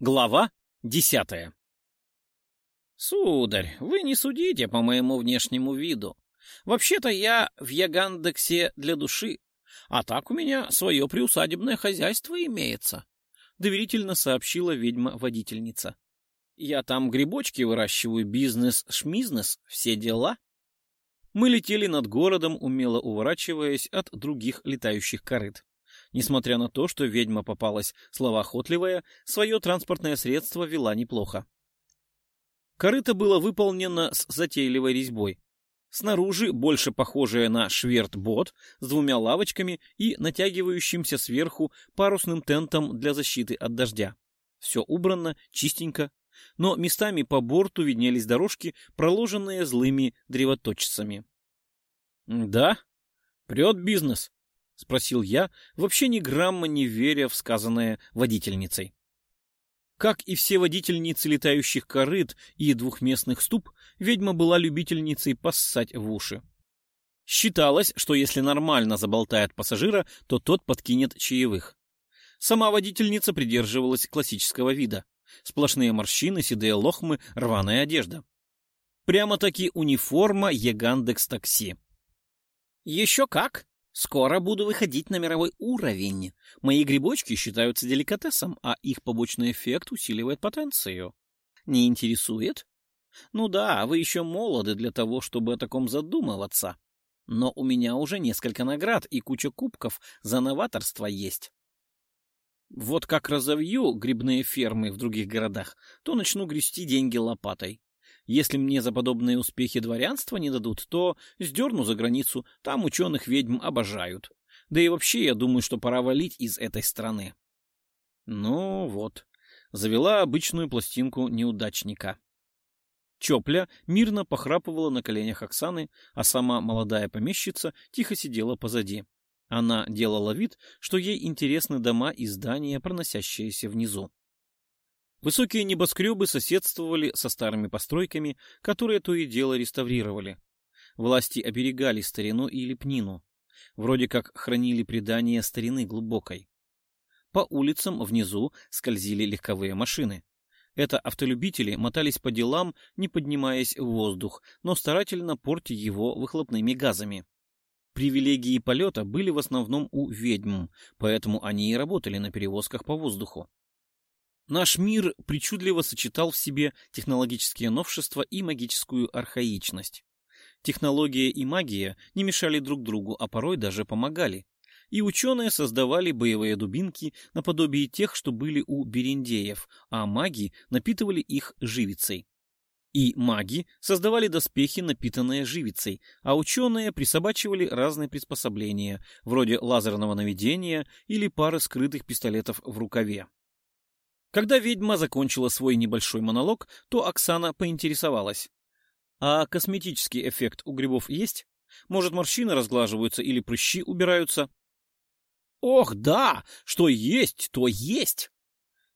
Глава десятая Сударь, вы не судите по моему внешнему виду. Вообще-то я в Ягандексе для души, а так у меня свое приусадебное хозяйство имеется, — доверительно сообщила ведьма-водительница. Я там грибочки выращиваю, бизнес-шмизнес, все дела. Мы летели над городом, умело уворачиваясь от других летающих корыт. Несмотря на то, что ведьма попалась словоохотливая, свое транспортное средство вела неплохо. Корыто было выполнено с затейливой резьбой. Снаружи больше похожее на шверт-бот с двумя лавочками и натягивающимся сверху парусным тентом для защиты от дождя. Все убрано, чистенько, но местами по борту виднелись дорожки, проложенные злыми древоточцами. — Да, прет бизнес, — спросил я, вообще ни грамма не веря в сказанное водительницей. Как и все водительницы летающих корыт и двухместных ступ, ведьма была любительницей поссать в уши. Считалось, что если нормально заболтает пассажира, то тот подкинет чаевых. Сама водительница придерживалась классического вида. Сплошные морщины, седые лохмы, рваная одежда. Прямо-таки униформа Егандекс такси. «Еще как!» Скоро буду выходить на мировой уровень. Мои грибочки считаются деликатесом, а их побочный эффект усиливает потенцию. Не интересует? Ну да, вы еще молоды для того, чтобы о таком задумываться. Но у меня уже несколько наград и куча кубков за новаторство есть. Вот как разовью грибные фермы в других городах, то начну грести деньги лопатой. Если мне за подобные успехи дворянства не дадут, то сдерну за границу, там ученых-ведьм обожают. Да и вообще, я думаю, что пора валить из этой страны. Ну вот, завела обычную пластинку неудачника. Чопля мирно похрапывала на коленях Оксаны, а сама молодая помещица тихо сидела позади. Она делала вид, что ей интересны дома и здания, проносящиеся внизу. Высокие небоскребы соседствовали со старыми постройками, которые то и дело реставрировали. Власти оберегали старину и лепнину. Вроде как хранили предание старины глубокой. По улицам внизу скользили легковые машины. Это автолюбители мотались по делам, не поднимаясь в воздух, но старательно портя его выхлопными газами. Привилегии полета были в основном у ведьм, поэтому они и работали на перевозках по воздуху. Наш мир причудливо сочетал в себе технологические новшества и магическую архаичность. Технология и магия не мешали друг другу, а порой даже помогали. И ученые создавали боевые дубинки наподобие тех, что были у бериндеев, а маги напитывали их живицей. И маги создавали доспехи, напитанные живицей, а ученые присобачивали разные приспособления, вроде лазерного наведения или пары скрытых пистолетов в рукаве. Когда ведьма закончила свой небольшой монолог, то Оксана поинтересовалась. «А косметический эффект у грибов есть? Может, морщины разглаживаются или прыщи убираются?» «Ох, да! Что есть, то есть!»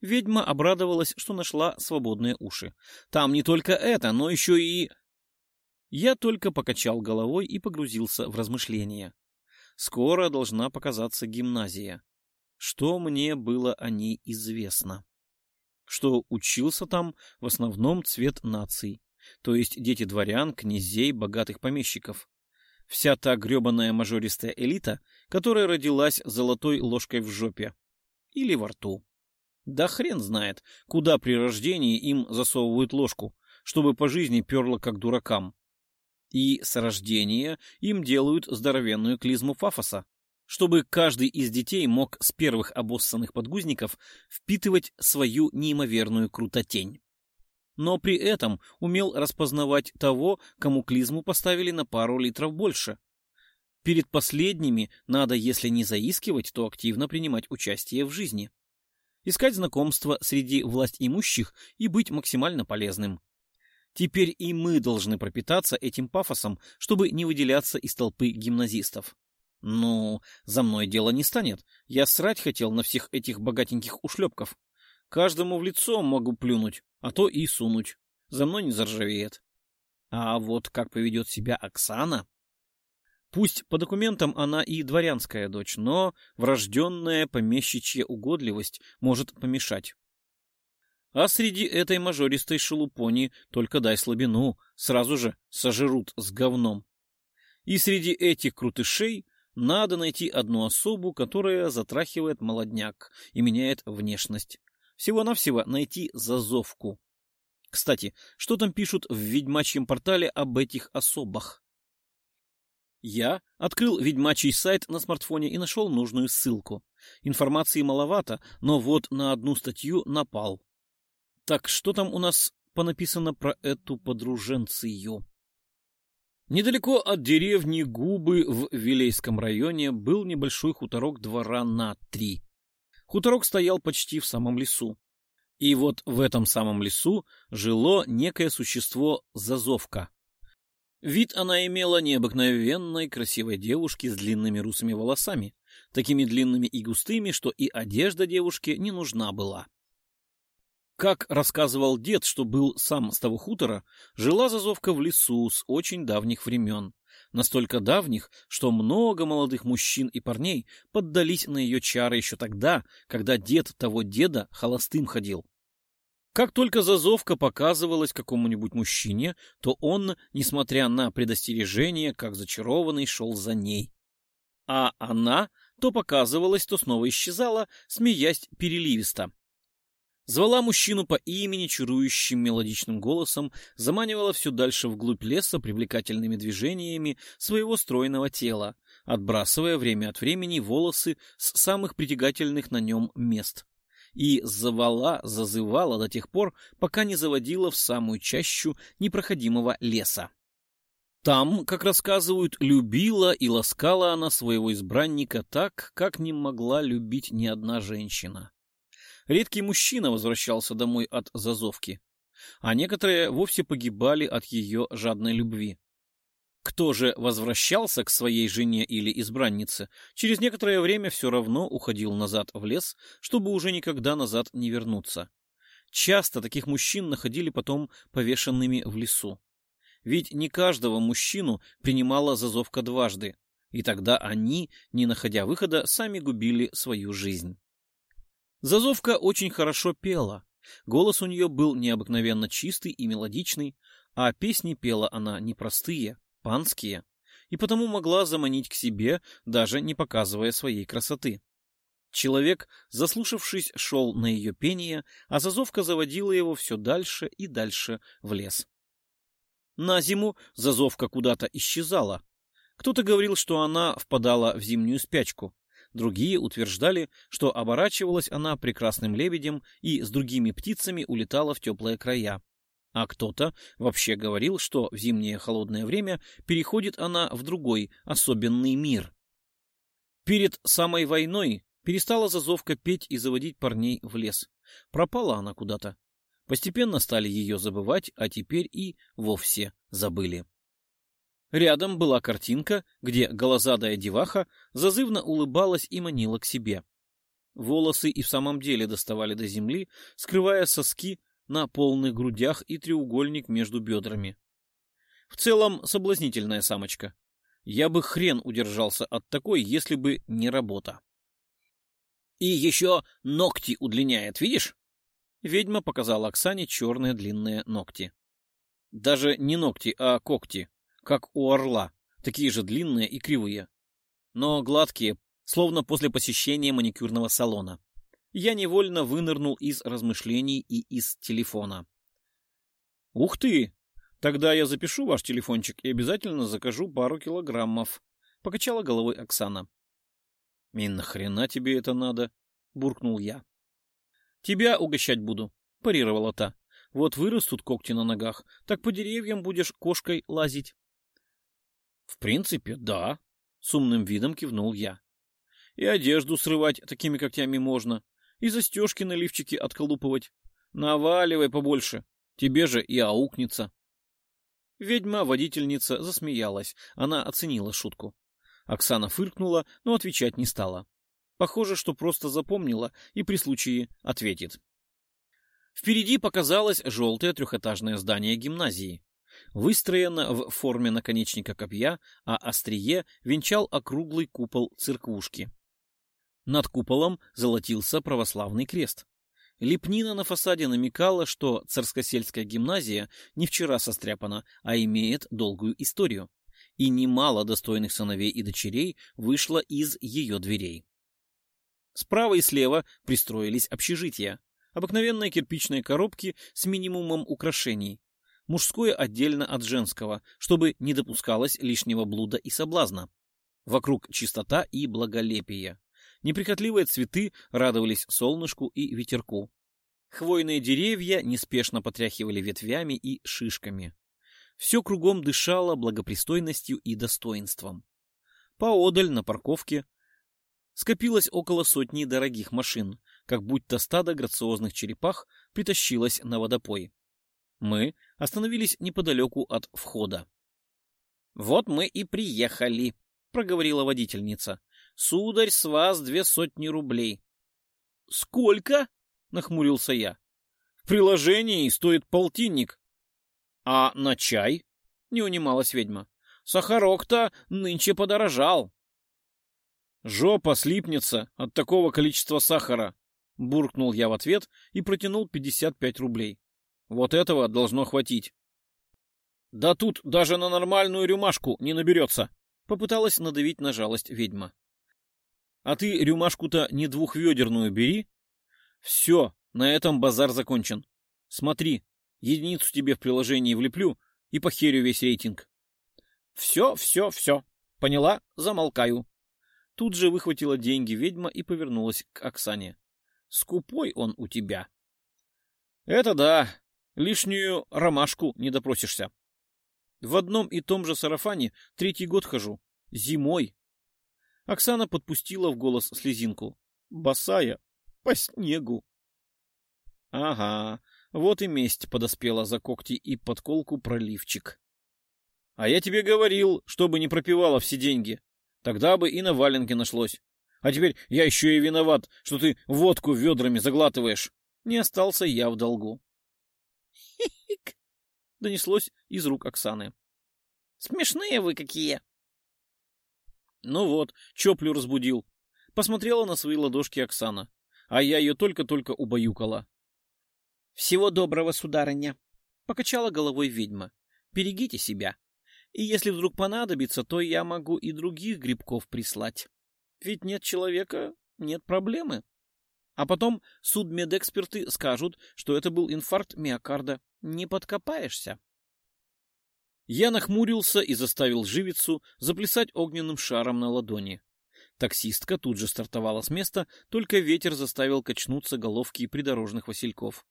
Ведьма обрадовалась, что нашла свободные уши. «Там не только это, но еще и...» Я только покачал головой и погрузился в размышления. Скоро должна показаться гимназия. Что мне было о ней известно? Что учился там в основном цвет наций, то есть дети дворян, князей, богатых помещиков. Вся та гребаная мажористая элита, которая родилась золотой ложкой в жопе. Или во рту. Да хрен знает, куда при рождении им засовывают ложку, чтобы по жизни перло как дуракам. И с рождения им делают здоровенную клизму пафоса, чтобы каждый из детей мог с первых обоссанных подгузников впитывать свою неимоверную крутотень. Но при этом умел распознавать того, кому клизму поставили на пару литров больше. Перед последними надо, если не заискивать, то активно принимать участие в жизни. Искать знакомства среди власть имущих и быть максимально полезным. Теперь и мы должны пропитаться этим пафосом, чтобы не выделяться из толпы гимназистов. Ну, за мной дело не станет. Я срать хотел на всех этих богатеньких ушлепков. Каждому в лицо могу плюнуть, а то и сунуть. За мной не заржавеет. А вот как поведет себя Оксана... Пусть по документам она и дворянская дочь, но врожденная помещичья угодливость может помешать. А среди этой мажористой шелупони только дай слабину, сразу же сожрут с говном. И среди этих крутышей надо найти одну особу, которая затрахивает молодняк и меняет внешность. Всего-навсего найти зазовку. Кстати, что там пишут в ведьмачьем портале об этих особах? Я открыл ведьмачий сайт на смартфоне и нашел нужную ссылку. Информации маловато, но вот на одну статью напал. Так, что там у нас понаписано про эту подруженцию? Недалеко от деревни Губы в Вилейском районе был небольшой хуторок двора на три. Хуторок стоял почти в самом лесу. И вот в этом самом лесу жило некое существо Зазовка. Вид она имела необыкновенной красивой девушки с длинными русыми волосами, такими длинными и густыми, что и одежда девушке не нужна была. Как рассказывал дед, что был сам с того хутора, жила Зазовка в лесу с очень давних времен. Настолько давних, что много молодых мужчин и парней поддались на ее чары еще тогда, когда дед того деда холостым ходил. Как только Зазовка показывалась какому-нибудь мужчине, то он, несмотря на предостережение, как зачарованный, шел за ней. А она то показывалась, то снова исчезала, смеясь переливисто. Звала мужчину по имени чарующим мелодичным голосом, заманивала все дальше вглубь леса привлекательными движениями своего стройного тела, отбрасывая время от времени волосы с самых притягательных на нем мест. И звала, зазывала до тех пор, пока не заводила в самую чащу непроходимого леса. Там, как рассказывают, любила и ласкала она своего избранника так, как не могла любить ни одна женщина. Редкий мужчина возвращался домой от зазовки, а некоторые вовсе погибали от ее жадной любви. Кто же возвращался к своей жене или избраннице, через некоторое время все равно уходил назад в лес, чтобы уже никогда назад не вернуться. Часто таких мужчин находили потом повешенными в лесу. Ведь не каждого мужчину принимала зазовка дважды, и тогда они, не находя выхода, сами губили свою жизнь. Зазовка очень хорошо пела. Голос у нее был необыкновенно чистый и мелодичный, а песни пела она непростые, панские, и потому могла заманить к себе, даже не показывая своей красоты. Человек, заслушавшись, шел на ее пение, а Зазовка заводила его все дальше и дальше в лес. На зиму Зазовка куда-то исчезала. Кто-то говорил, что она впадала в зимнюю спячку. Другие утверждали, что оборачивалась она прекрасным лебедем и с другими птицами улетала в теплые края. А кто-то вообще говорил, что в зимнее холодное время переходит она в другой, особенный мир. Перед самой войной перестала Зазовка петь и заводить парней в лес. Пропала она куда-то. Постепенно стали ее забывать, а теперь и вовсе забыли. Рядом была картинка, где голозадая деваха зазывно улыбалась и манила к себе. Волосы и в самом деле доставали до земли, скрывая соски на полных грудях и треугольник между бедрами. В целом соблазнительная самочка. Я бы хрен удержался от такой, если бы не работа. И еще ногти удлиняет, видишь? Ведьма показала Оксане черные длинные ногти. Даже не ногти, а когти, как у орла, такие же длинные и кривые, но гладкие, словно после посещения маникюрного салона. Я невольно вынырнул из размышлений и из телефона. «Ух ты! Тогда я запишу ваш телефончик и обязательно закажу пару килограммов», — покачала головой Оксана. «И нахрена тебе это надо?» — буркнул я. «Тебя угощать буду», — парировала та. «Вот вырастут когти на ногах, так по деревьям будешь кошкой лазить». В принципе, да, с умным видом кивнул я. И одежду срывать такими когтями можно, и застежки на лифчике отколупывать. Наваливай побольше, тебе же и аукнется. Ведьма-водительница засмеялась, она оценила шутку. Оксана фыркнула, но отвечать не стала. Похоже, что просто запомнила и при случае ответит. Впереди показалось желтое трехэтажное здание гимназии выстроена в форме наконечника копья, а острие венчал округлый купол церквушки. Над куполом золотился православный крест. Лепнина на фасаде намекала, что царскосельская гимназия не вчера состряпана, а имеет долгую историю. И немало достойных сыновей и дочерей вышло из ее дверей. Справа и слева пристроились общежития. Обыкновенные кирпичные коробки с минимумом украшений. Мужское отдельно от женского, чтобы не допускалось лишнего блуда и соблазна. Вокруг чистота и благолепие. Неприхотливые цветы радовались солнышку и ветерку. Хвойные деревья неспешно потряхивали ветвями и шишками. Все кругом дышало благопристойностью и достоинством. Поодаль, на парковке, скопилось около сотни дорогих машин, как будто стадо грациозных черепах притащилось на водопой. Мы остановились неподалеку от входа. — Вот мы и приехали, — проговорила водительница. Сударь, с вас две сотни рублей. — Сколько? — нахмурился я. — В приложении стоит полтинник. — А на чай? — не унималась ведьма. — Сахарок-то нынче подорожал. — Жопа слипнется от такого количества сахара, — буркнул я в ответ и протянул пятьдесят пять рублей. Вот этого должно хватить. — Да тут даже на нормальную рюмашку не наберется, — попыталась надавить на жалость ведьма. А ты рюмашку-то не двухведерную бери. Все, на этом базар закончен. Смотри, единицу тебе в приложении влеплю и похерю весь рейтинг. Все, все, все. Поняла? Замолкаю. Тут же выхватила деньги ведьма и повернулась к Оксане. Скупой он у тебя. Это да, лишнюю ромашку не допросишься. В одном и том же сарафане третий год хожу. Зимой. Оксана подпустила в голос слезинку. Босая, по снегу. Ага, вот и месть подоспела за когти и подколку проливчик. А я тебе говорил, чтобы не пропивала все деньги. Тогда бы и на валенке нашлось. А теперь я еще и виноват, что ты водку ведрами заглатываешь. Не остался я в долгу. Донеслось из рук Оксаны. Смешные вы какие! Ну вот, Чоплю разбудил. Посмотрела на свои ладошки Оксана, а я ее только-только убаюкала. — Всего доброго, сударыня! — покачала головой ведьма. — Берегите себя. И если вдруг понадобится, то я могу и других грибков прислать. Ведь нет человека, нет проблемы. А потом судмедэксперты скажут, что это был инфаркт миокарда. Не подкопаешься. Я нахмурился и заставил живицу заплясать огненным шаром на ладони. Таксистка тут же стартовала с места, только ветер заставил качнуться головки придорожных васильков.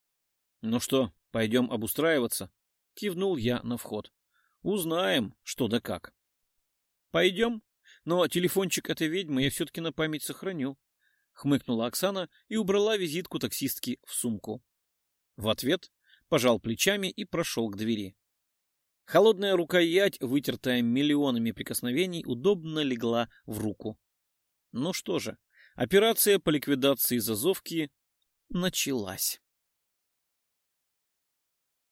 — Ну что, пойдем обустраиваться? — кивнул я на вход. — Узнаем, что да как. — Пойдем, но телефончик этой ведьмы я все-таки на память сохраню. — хмыкнула Оксана и убрала визитку таксистки в сумку. В ответ пожал плечами и прошел к двери. Холодная рукоять, вытертая миллионами прикосновений, удобно легла в руку. Ну что же, операция по ликвидации зазовки началась.